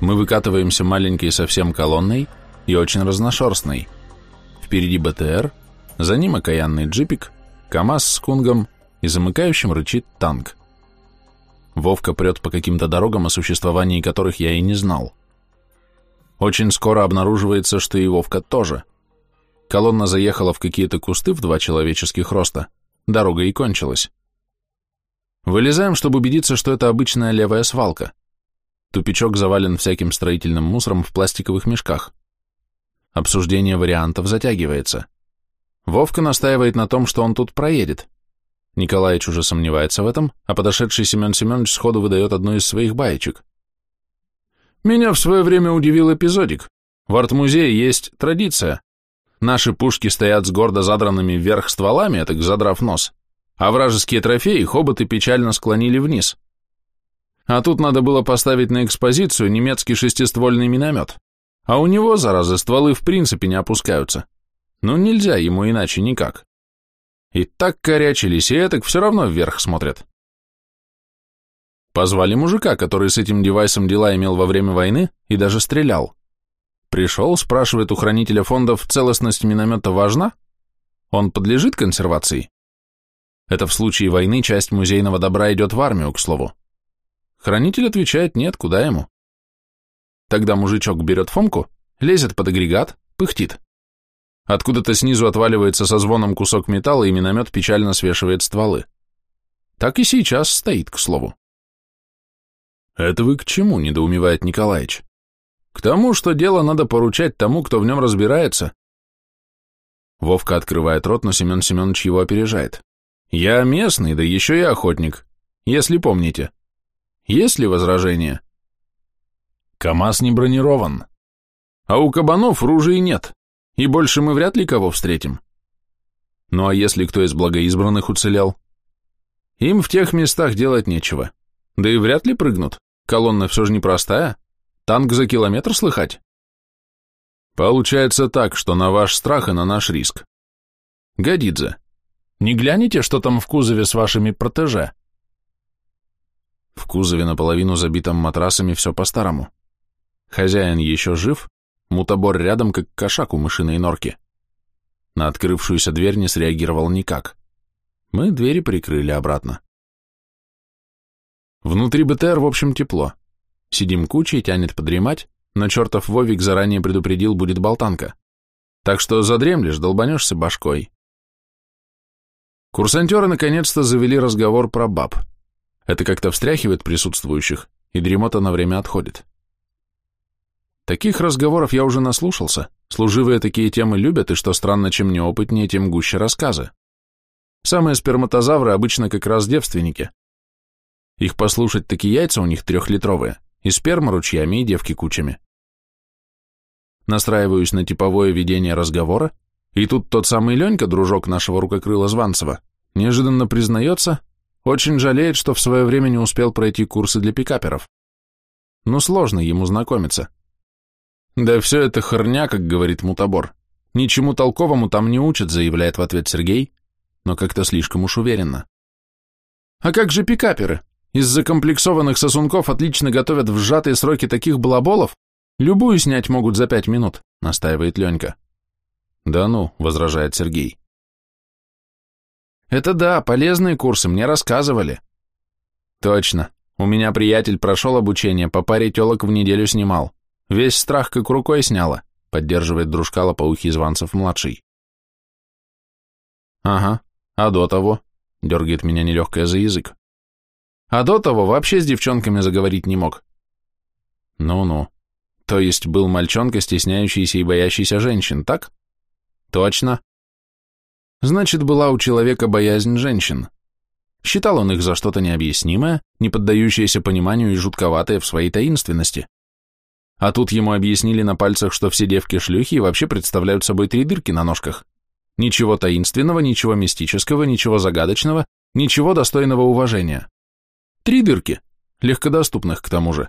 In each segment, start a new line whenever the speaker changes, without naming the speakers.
Мы выкатываемся маленькой совсем колонной и очень разношерстной. Впереди БТР, за ним окаянный джипик, КамАЗ с кунгом и замыкающим рычит танк. Вовка прет по каким-то дорогам, о существовании которых я и не знал. Очень скоро обнаруживается, что и Вовка тоже. Колонна заехала в какие-то кусты в два человеческих роста. Дорога и кончилась. Вылезаем, чтобы убедиться, что это обычная левая свалка. Тупичок завален всяким строительным мусором в пластиковых мешках. Обсуждение вариантов затягивается. Вовка настаивает на том, что он тут проедет. Николаевич уже сомневается в этом, а подошедший Семен Семенович сходу выдает одну из своих баечек. Меня в свое время удивил эпизодик. В арт-музее есть традиция. Наши пушки стоят с гордо задранными вверх стволами, так задрав нос, а вражеские трофеи хоботы печально склонили вниз. А тут надо было поставить на экспозицию немецкий шестиствольный миномет. А у него, зараза, стволы в принципе не опускаются. Ну нельзя ему иначе никак. И так корячились, и этак все равно вверх смотрят. Позвали мужика, который с этим девайсом дела имел во время войны и даже стрелял. Пришел, спрашивает у хранителя фондов, целостность миномета важна? Он подлежит консервации? Это в случае войны часть музейного добра идет в армию, к слову. Хранитель отвечает нет, куда ему? Тогда мужичок берет Фомку, лезет под агрегат, пыхтит. Откуда-то снизу отваливается со звоном кусок металла, и миномет печально свешивает стволы. Так и сейчас стоит, к слову. «Это вы к чему?» – недоумевает Николаевич. «К тому, что дело надо поручать тому, кто в нем разбирается». Вовка открывает рот, но Семен Семенович его опережает. «Я местный, да еще и охотник, если помните. Есть ли возражения?» КамАЗ не бронирован. А у кабанов ружей нет, и больше мы вряд ли кого встретим. Ну а если кто из благоизбранных уцелел? Им в тех местах делать нечего, да и вряд ли прыгнут. Колонна все же непростая. Танк за километр слыхать? Получается так, что на ваш страх и на наш риск. Годидзе, не глянете, что там в кузове с вашими протеже? В кузове наполовину забитом матрасами все по-старому. Хозяин еще жив, мутобор рядом, как кошак у мышиной норки. На открывшуюся дверь не среагировал никак. Мы двери прикрыли обратно. Внутри БТР, в общем, тепло. Сидим кучей, тянет подремать, но чертов Вовик заранее предупредил, будет болтанка. Так что задремлешь, долбанешься башкой. Курсантеры наконец-то завели разговор про баб. Это как-то встряхивает присутствующих, и дремота на время отходит. Таких разговоров я уже наслушался, служивые такие темы любят, и что странно, чем неопытнее, тем гуще рассказы. Самые сперматозавры обычно как раз девственники, их послушать такие яйца у них трехлитровые, и сперма ручьями, и девки кучами. Настраиваюсь на типовое ведение разговора, и тут тот самый Ленька, дружок нашего рукокрыла Званцева, неожиданно признается, очень жалеет, что в свое время не успел пройти курсы для пикаперов. Ну, сложно ему знакомиться. Да все это херня, как говорит мутабор. Ничему толковому там не учат, заявляет в ответ Сергей, но как-то слишком уж уверенно. А как же пикаперы? Из закомплексованных сосунков отлично готовят в сжатые сроки таких балаболов, любую снять могут за пять минут, настаивает Ленька. Да ну, возражает Сергей. Это да, полезные курсы, мне рассказывали. Точно, у меня приятель прошел обучение, по паре телок в неделю снимал. Весь страх как рукой сняло, поддерживает дружка лопоухий Званцев-младший. Ага, а до того, дергает меня нелегкое за язык. А до того вообще с девчонками заговорить не мог. Ну-ну. То есть был мальчонка, стесняющийся и боящийся женщин, так? Точно. Значит, была у человека боязнь женщин. Считал он их за что-то необъяснимое, не поддающееся пониманию и жутковатое в своей таинственности. А тут ему объяснили на пальцах, что все девки-шлюхи и вообще представляют собой три дырки на ножках. Ничего таинственного, ничего мистического, ничего загадочного, ничего достойного уважения. Три дырки, легкодоступных к тому же.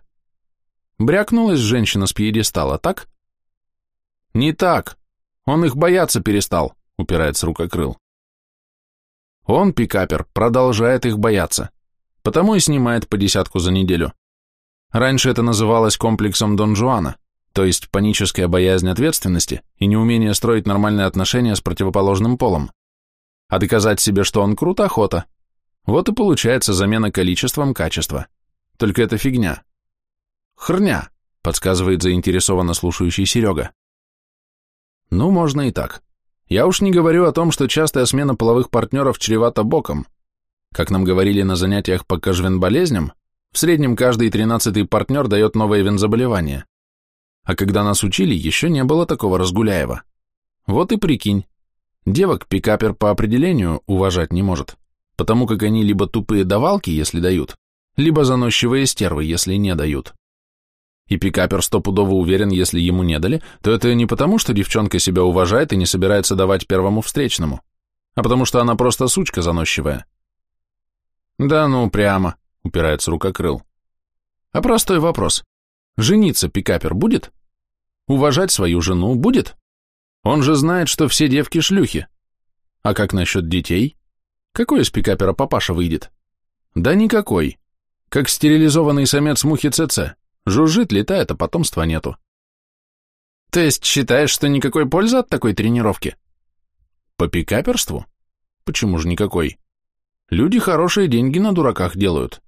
Брякнулась женщина с пьедестала, так? Не так. Он их бояться перестал, упирается рукокрыл. Он, пикапер, продолжает их бояться, потому и снимает по десятку за неделю. Раньше это называлось комплексом Дон Жуана, то есть паническая боязнь ответственности и неумение строить нормальные отношения с противоположным полом. А доказать себе, что он крут, охота. Вот и получается замена количеством качества. Только это фигня. Хрня, подсказывает заинтересованно слушающий Серега. Ну, можно и так. Я уж не говорю о том, что частая смена половых партнеров чревата боком. Как нам говорили на занятиях по кожвен-болезням, в среднем каждый тринадцатый партнер дает новое вензаболевание. А когда нас учили, еще не было такого разгуляева. Вот и прикинь. Девок пикапер по определению уважать не может, потому как они либо тупые давалки, если дают, либо заносчивые стервы, если не дают. И пикапер стопудово уверен, если ему не дали, то это не потому, что девчонка себя уважает и не собирается давать первому встречному, а потому что она просто сучка заносчивая. Да ну, прямо, упирается рукокрыл. А простой вопрос. Жениться пикапер будет? Уважать свою жену будет? Он же знает, что все девки шлюхи. А как насчет детей? Какой из пикапера папаша выйдет? Да никакой. Как стерилизованный самец мухи ЦЦ. Жужжит, летает, а потомства нету. То есть считаешь, что никакой пользы от такой тренировки? По пикаперству? Почему же никакой? Люди хорошие деньги на дураках делают.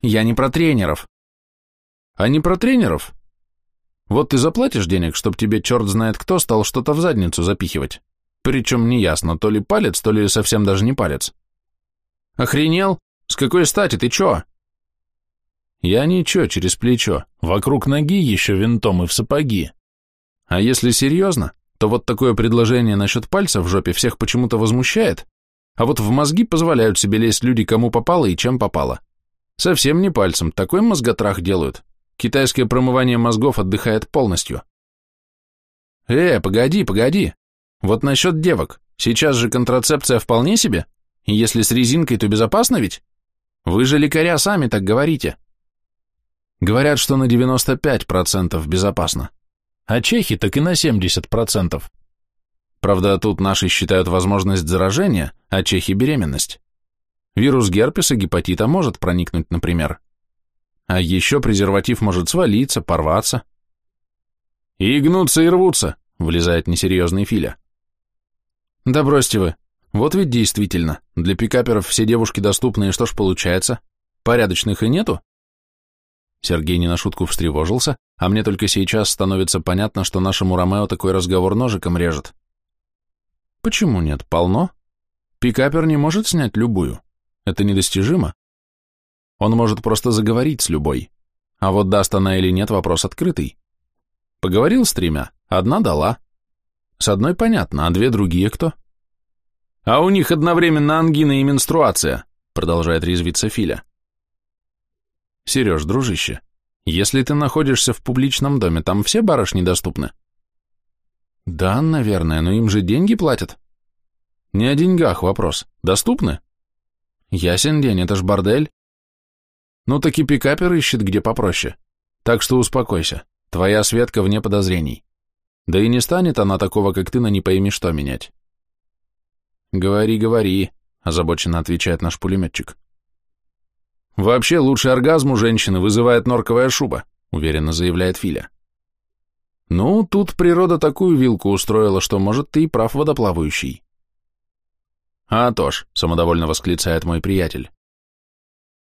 Я не про тренеров. А не про тренеров? Вот ты заплатишь денег, чтобы тебе черт знает кто стал что-то в задницу запихивать. Причем неясно, то ли палец, то ли совсем даже не палец. Охренел? С какой стати, ты чё? Я ничего, через плечо, вокруг ноги еще винтом и в сапоги. А если серьезно, то вот такое предложение насчет пальца в жопе всех почему-то возмущает, а вот в мозги позволяют себе лезть люди, кому попало и чем попало. Совсем не пальцем, такой мозготрах делают. Китайское промывание мозгов отдыхает полностью. Э, погоди, погоди. Вот насчет девок. Сейчас же контрацепция вполне себе? И если с резинкой, то безопасно ведь? Вы же лекаря сами так говорите. Говорят, что на 95% безопасно. А чехи так и на 70%. Правда, тут наши считают возможность заражения, а чехи – беременность. Вирус герпеса, гепатита может проникнуть, например. А еще презерватив может свалиться, порваться. И гнутся, и рвутся, влезает несерьезный Филя. Да бросьте вы. Вот ведь действительно, для пикаперов все девушки доступны, и что ж получается? Порядочных и нету? Сергей не на шутку встревожился, а мне только сейчас становится понятно, что нашему Ромео такой разговор ножиком режет. Почему нет? Полно. Пикапер не может снять любую. Это недостижимо. Он может просто заговорить с любой. А вот даст она или нет, вопрос открытый. Поговорил с тремя, одна дала. С одной понятно, а две другие кто? А у них одновременно ангина и менструация, продолжает резвиться Филя. Сереж, дружище, если ты находишься в публичном доме, там все барышни доступны? Да, наверное, но им же деньги платят. Не о деньгах вопрос. Доступны? Ясен день, это ж бордель. Ну так и пикапер ищет где попроще. Так что успокойся, твоя Светка вне подозрений. Да и не станет она такого, как ты, на не пойми что менять. Говори, говори, озабоченно отвечает наш пулеметчик. Вообще лучший оргазм у женщины вызывает норковая шуба, уверенно заявляет Филя. Ну, тут природа такую вилку устроила, что, может, ты и прав водоплавающий. А то ж, самодовольно восклицает мой приятель.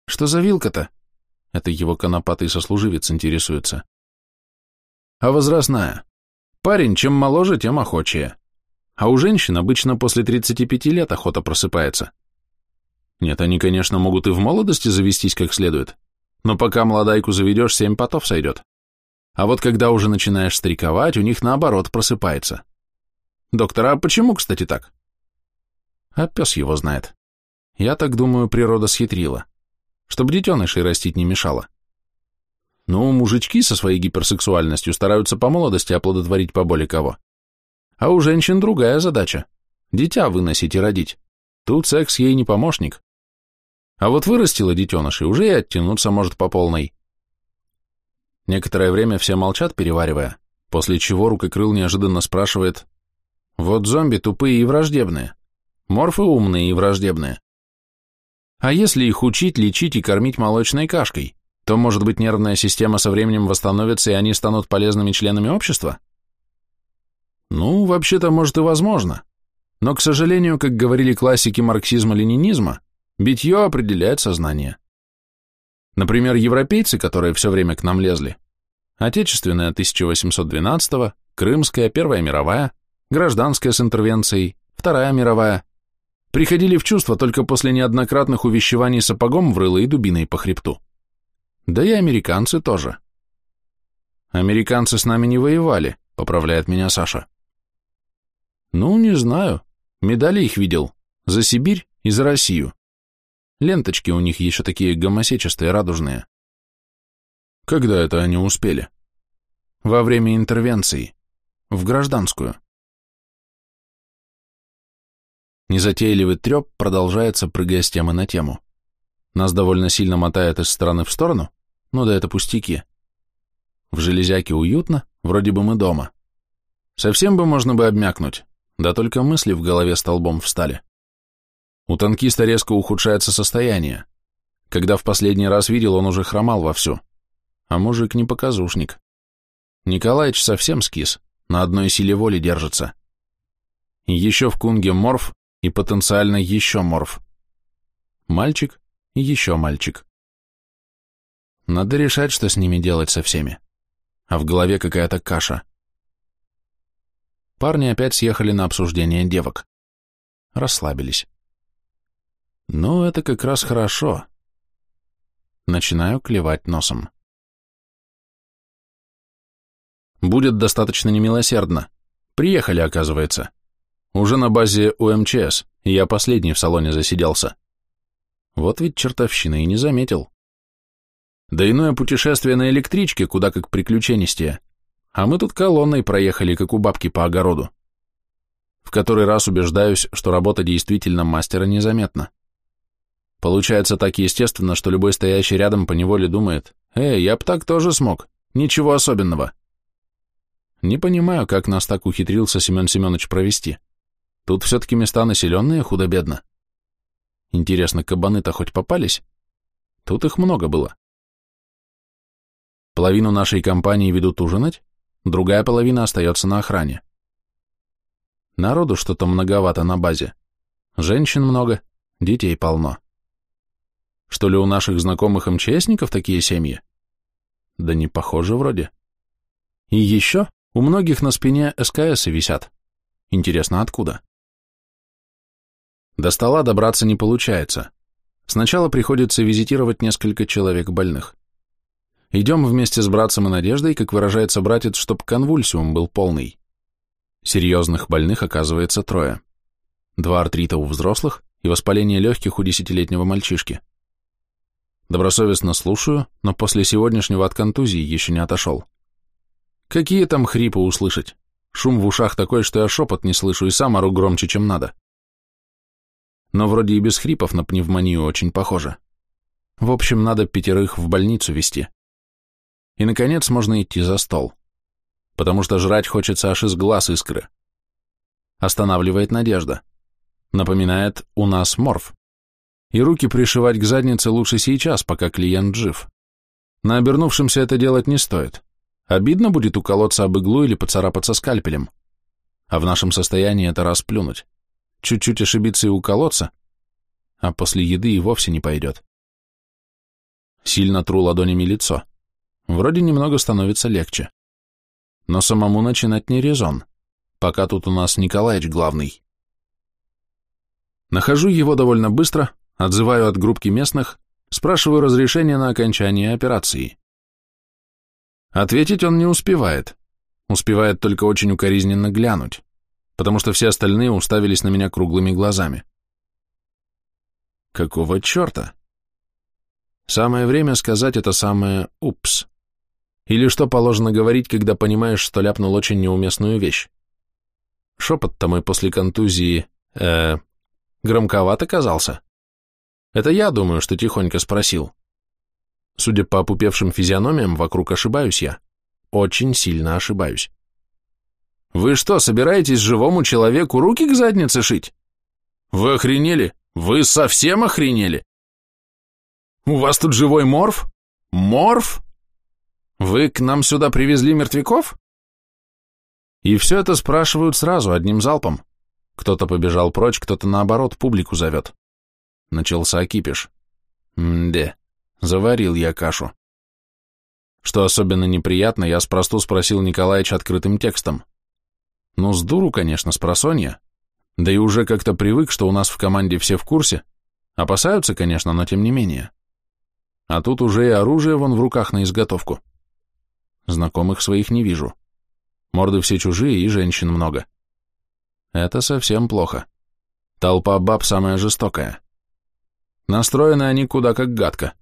Что за вилка-то? Это его конопатый сослуживец интересуется. А возрастная. Парень, чем моложе, тем охочее. А у женщин обычно после 35 лет охота просыпается. Нет, они, конечно, могут и в молодости завестись как следует, но пока молодайку заведешь, семь потов сойдет. А вот когда уже начинаешь стариковать, у них наоборот просыпается. Доктор, а почему, кстати, так? А пес его знает. Я так думаю, природа схитрила. Чтобы детенышей растить не мешало. Ну, мужички со своей гиперсексуальностью стараются по молодости оплодотворить поболе кого. А у женщин другая задача. Дитя выносить и родить. Тут секс ей не помощник. А вот вырастила детенышей, уже и оттянуться может по полной. Некоторое время все молчат, переваривая, после чего рукокрыл неожиданно спрашивает, «Вот зомби тупые и враждебные, морфы умные и враждебные. А если их учить, лечить и кормить молочной кашкой, то, может быть, нервная система со временем восстановится, и они станут полезными членами общества? Ну, вообще-то, может и возможно. Но, к сожалению, как говорили классики марксизма-ленинизма, битье определяет сознание. Например, европейцы, которые все время к нам лезли, Отечественная 1812 Крымская, Первая мировая, Гражданская с интервенцией, Вторая мировая, приходили в чувство только после неоднократных увещеваний сапогом в рыло и дубиной по хребту. Да и американцы тоже. Американцы с нами не воевали, поправляет меня Саша. Ну, не знаю. Медали их видел. За Сибирь и за Россию. Ленточки у них еще такие гомосечистые, радужные. Когда это они успели? Во время интервенции. В гражданскую. Незатейливый треп продолжается, прыгая с темы на тему. Нас довольно сильно мотает из стороны в сторону, но да это пустяки. В железяке уютно, вроде бы мы дома. Совсем бы можно бы обмякнуть, да только мысли в голове столбом встали. У танкиста резко ухудшается состояние. Когда в последний раз видел, он уже хромал вовсю а мужик не показушник. Николаич совсем скис, на одной силе воли держится. еще в кунге морф и потенциально еще морф. Мальчик и еще мальчик. Надо решать, что с ними делать со всеми. А в голове какая-то каша. Парни опять съехали на обсуждение девок. Расслабились. Ну, это как раз хорошо. Начинаю клевать носом. Будет достаточно немилосердно. Приехали, оказывается. Уже на базе УМЧС, я последний в салоне засиделся. Вот ведь чертовщина и не заметил. Да иное путешествие на электричке, куда как приключенистее. А мы тут колонной проехали, как у бабки по огороду. В который раз убеждаюсь, что работа действительно мастера незаметна. Получается так естественно, что любой стоящий рядом поневоле думает, «Эй, я б так тоже смог, ничего особенного». Не понимаю, как нас так ухитрился Семен Семенович провести. Тут все-таки места населенные худо-бедно. Интересно, кабаны-то хоть попались? Тут их много было. Половину нашей компании ведут ужинать, другая половина остается на охране. Народу что-то многовато на базе. Женщин много, детей полно. Что ли у наших знакомых МЧСников такие семьи? Да не похоже вроде. И еще у многих на спине СКС висят. Интересно, откуда? До стола добраться не получается. Сначала приходится визитировать несколько человек больных. Идем вместе с братцем и Надеждой, как выражается братец, чтоб конвульсиум был полный. Серьезных больных оказывается трое. Два артрита у взрослых и воспаление легких у десятилетнего мальчишки. Добросовестно слушаю, но после сегодняшнего от контузии еще не отошел. Какие там хрипы услышать? Шум в ушах такой, что я шепот не слышу и сам ору громче, чем надо. Но вроде и без хрипов на пневмонию очень похоже. В общем, надо пятерых в больницу везти. И, наконец, можно идти за стол. Потому что жрать хочется аж из глаз искры. Останавливает надежда. Напоминает, у нас морф. И руки пришивать к заднице лучше сейчас, пока клиент жив. На обернувшемся это делать не стоит. Обидно будет уколоться об иглу или поцарапаться скальпелем. А в нашем состоянии это расплюнуть. Чуть-чуть ошибиться и уколоться, а после еды и вовсе не пойдет. Сильно тру ладонями лицо. Вроде немного становится легче. Но самому начинать не резон, пока тут у нас Николаевич главный. Нахожу его довольно быстро, отзываю от группки местных, спрашиваю разрешение на окончание операции. Ответить он не успевает. Успевает только очень укоризненно глянуть, потому что все остальные уставились на меня круглыми глазами. Какого черта? Самое время сказать это самое «упс». Или что положено говорить, когда понимаешь, что ляпнул очень неуместную вещь. Шепот-то мой после контузии, э, громковат оказался. Это я думаю, что тихонько спросил. Судя по опупевшим физиономиям, вокруг ошибаюсь я. Очень сильно ошибаюсь. Вы что, собираетесь живому человеку руки к заднице шить? Вы охренели? Вы совсем охренели? У вас тут живой морф? Морф? Вы к нам сюда привезли мертвяков? И все это спрашивают сразу, одним залпом. Кто-то побежал прочь, кто-то наоборот публику зовет. Начался кипиш. Мде, заварил я кашу. Что особенно неприятно, я спросту спросил Николаевича открытым текстом. Ну, с дуру, конечно, с просонья. Да и уже как-то привык, что у нас в команде все в курсе. Опасаются, конечно, но тем не менее. А тут уже и оружие вон в руках на изготовку. Знакомых своих не вижу. Морды все чужие и женщин много. Это совсем плохо. Толпа баб самая жестокая. Настроены они куда как гадко.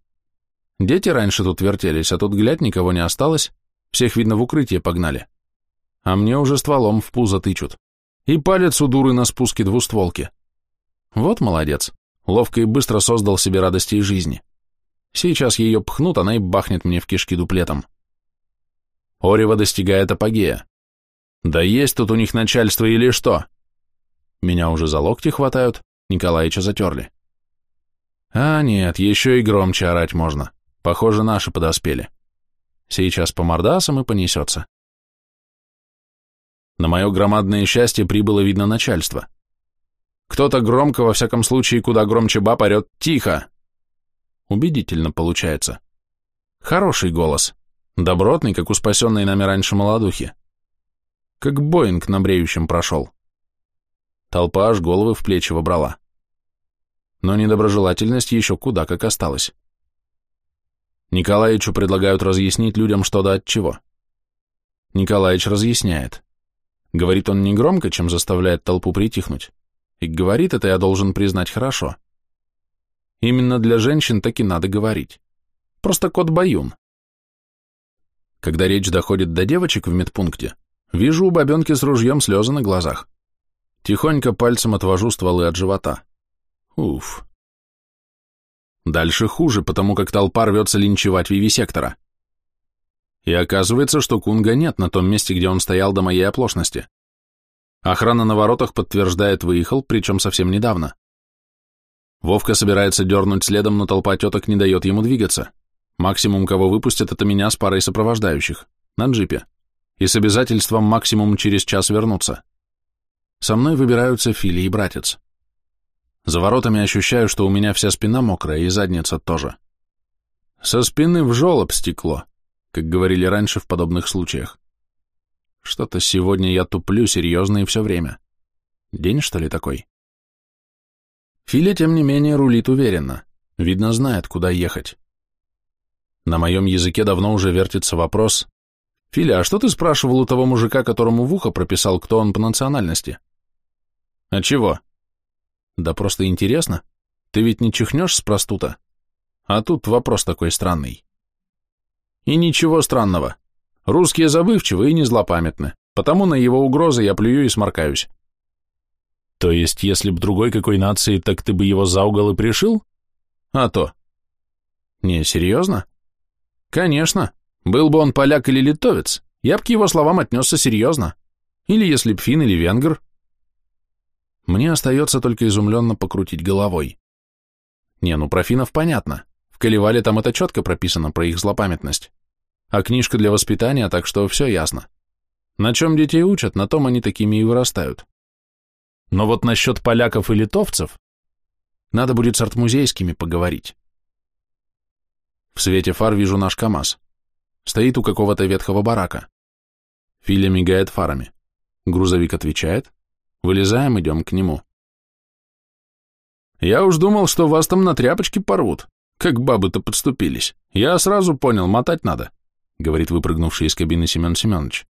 Дети раньше тут вертелись, а тут, глядь, никого не осталось, всех, видно, в укрытие погнали. А мне уже стволом в пузо тычут. И палец у дуры на спуске двустволки. Вот молодец, ловко и быстро создал себе радости и жизни. Сейчас ее пхнут, она и бахнет мне в кишки дуплетом. Орева достигает апогея. Да есть тут у них начальство или что? Меня уже за локти хватают, Николаича затерли. А нет, еще и громче орать можно. Похоже, наши подоспели. Сейчас по мордасам и понесется. На мое громадное счастье прибыло видно начальство. Кто-то громко, во всяком случае, куда громче баб орет «Тихо!» Убедительно получается. Хороший голос. Добротный, как у спасенной нами раньше молодухи. Как Боинг на бреющем прошел. Толпа аж головы в плечи вобрала. Но недоброжелательность еще куда как осталась. Николаевичу предлагают разъяснить людям что да от чего. Николаевич разъясняет. Говорит он не громко, чем заставляет толпу притихнуть. И говорит это, я должен признать, хорошо. Именно для женщин так и надо говорить. Просто кот Баюн. Когда речь доходит до девочек в медпункте, вижу у бабенки с ружьем слезы на глазах. Тихонько пальцем отвожу стволы от живота. Уф. Дальше хуже, потому как толпа рвется линчевать вивисектора. И оказывается, что Кунга нет на том месте, где он стоял до моей оплошности. Охрана на воротах подтверждает, выехал, причем совсем недавно. Вовка собирается дернуть следом, но толпа теток не дает ему двигаться. Максимум, кого выпустят, это меня с парой сопровождающих, на джипе, и с обязательством максимум через час вернуться. Со мной выбираются Фили и братец. За воротами ощущаю, что у меня вся спина мокрая и задница тоже. Со спины в жолоб стекло, как говорили раньше в подобных случаях. Что-то сегодня я туплю серьезно и все время. День, что ли, такой? Филя, тем не менее, рулит уверенно. Видно, знает, куда ехать. На моем языке давно уже вертится вопрос. «Филя, а что ты спрашивал у того мужика, которому в ухо прописал, кто он по национальности?» «А чего?» «Да просто интересно. Ты ведь не чихнешь с простута? А тут вопрос такой странный». «И ничего странного. Русские забывчивы и не злопамятны, потому на его угрозы я плюю и сморкаюсь. То есть, если б другой какой нации, так ты бы его за угол и пришил? А то. Не, серьезно? Конечно. Был бы он поляк или литовец, я б к его словам отнесся серьезно. Или если б фин или венгр. Мне остается только изумленно покрутить головой. Не, ну про финнов понятно. В Каливале там это четко прописано про их злопамятность. А книжка для воспитания, так что все ясно. На чем детей учат, на том они такими и вырастают. Но вот насчет поляков и литовцев надо будет с артмузейскими поговорить. В свете фар вижу наш КамАЗ. Стоит у какого-то ветхого барака. Филя мигает фарами. Грузовик отвечает. Вылезаем, идем к нему. Я уж думал, что вас там на тряпочке порвут. Как бабы-то подступились. Я сразу понял, мотать надо, говорит выпрыгнувший из кабины Семен Семенович.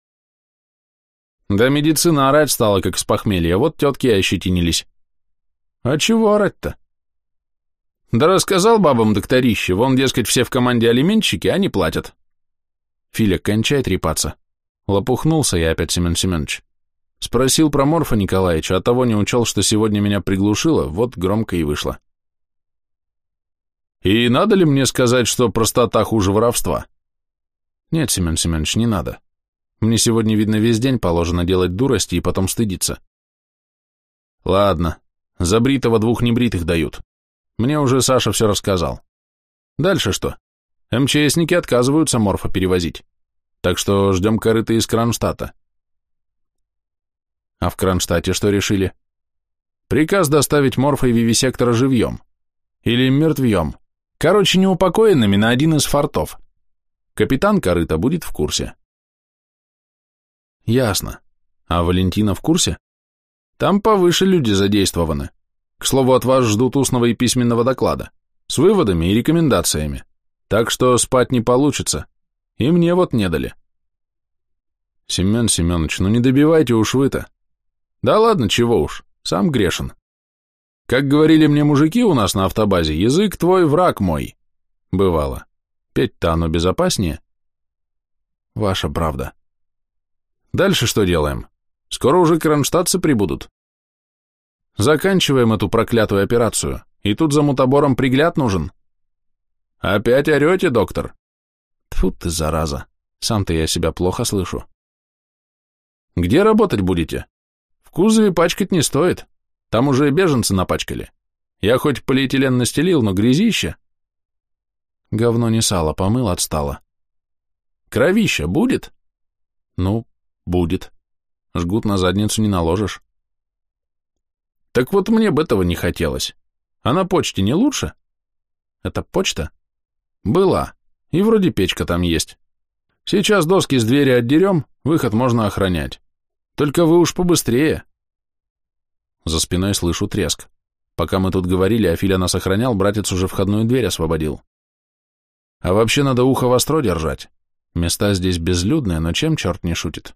Да медицина орать стала, как с похмелья, вот тетки ощетинились. А чего орать-то? Да рассказал бабам докторище, вон, дескать, все в команде алименщики, они платят. Филя, кончай трепаться. Лопухнулся я опять, Семен Семенович. Спросил про Морфа Николаевича, а того не учел, что сегодня меня приглушило, вот громко и вышло. И надо ли мне сказать, что простота хуже воровства? Нет, Семен Семенович, не надо. Мне сегодня, видно, весь день положено делать дурости и потом стыдиться. Ладно, за бритого двух небритых дают. Мне уже Саша все рассказал. Дальше что? МЧСники отказываются морфа перевозить. Так что ждем корыта из Кронштадта. А в Кронштадте что решили? Приказ доставить морфа и вивисектора живьем. Или мертвьем. Короче, неупокоенными на один из фортов. Капитан корыта будет в курсе. Ясно. А Валентина в курсе? Там повыше люди задействованы. К слову, от вас ждут устного и письменного доклада. С выводами и рекомендациями. Так что спать не получится. И мне вот не дали. Семен Семенович, ну не добивайте уж вы-то. Да ладно, чего уж, сам грешен. Как говорили мне мужики у нас на автобазе, язык твой, враг мой. Бывало. Петь-то оно безопаснее. Ваша правда. Дальше что делаем? Скоро уже кронштадтцы прибудут. Заканчиваем эту проклятую операцию, и тут за мутабором пригляд нужен. Опять орете, доктор? Тьфу ты, зараза, сам-то я себя плохо слышу. Где работать будете? Кузове пачкать не стоит, там уже беженцы напачкали. Я хоть полиэтилен настелил, но грязище. Говно не сало, помыл, отстало. Кровища будет? Ну, будет. Жгут на задницу не наложишь. Так вот мне бы этого не хотелось. А на почте не лучше? Это почта? Была. И вроде печка там есть. Сейчас доски с двери отдерем, выход можно охранять. Только вы уж побыстрее. За спиной слышу треск. Пока мы тут говорили, а Филя нас охранял, братец уже входную дверь освободил. А вообще надо ухо востро держать. Места здесь безлюдные, но чем черт не шутит?